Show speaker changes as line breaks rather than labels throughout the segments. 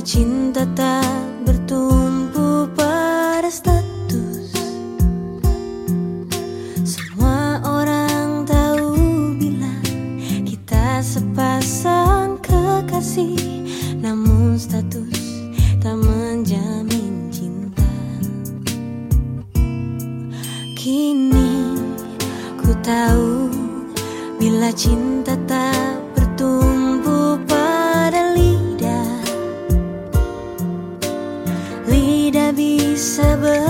cinta tak bertumpu pada status. Semua orang tahu bila kita sepasang kekasih. Namun status tak menjamin cinta. Kini ku tahu bila cinta tak Nabi Sabah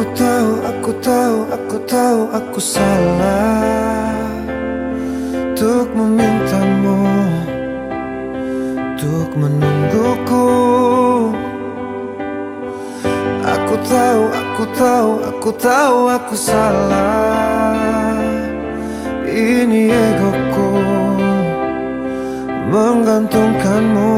Aku tahu, aku tahu, aku tahu aku salah Untuk memintamu Untuk menungguku. Aku tahu, aku tahu, aku tahu aku salah. Ini egoku Menggantungkanmu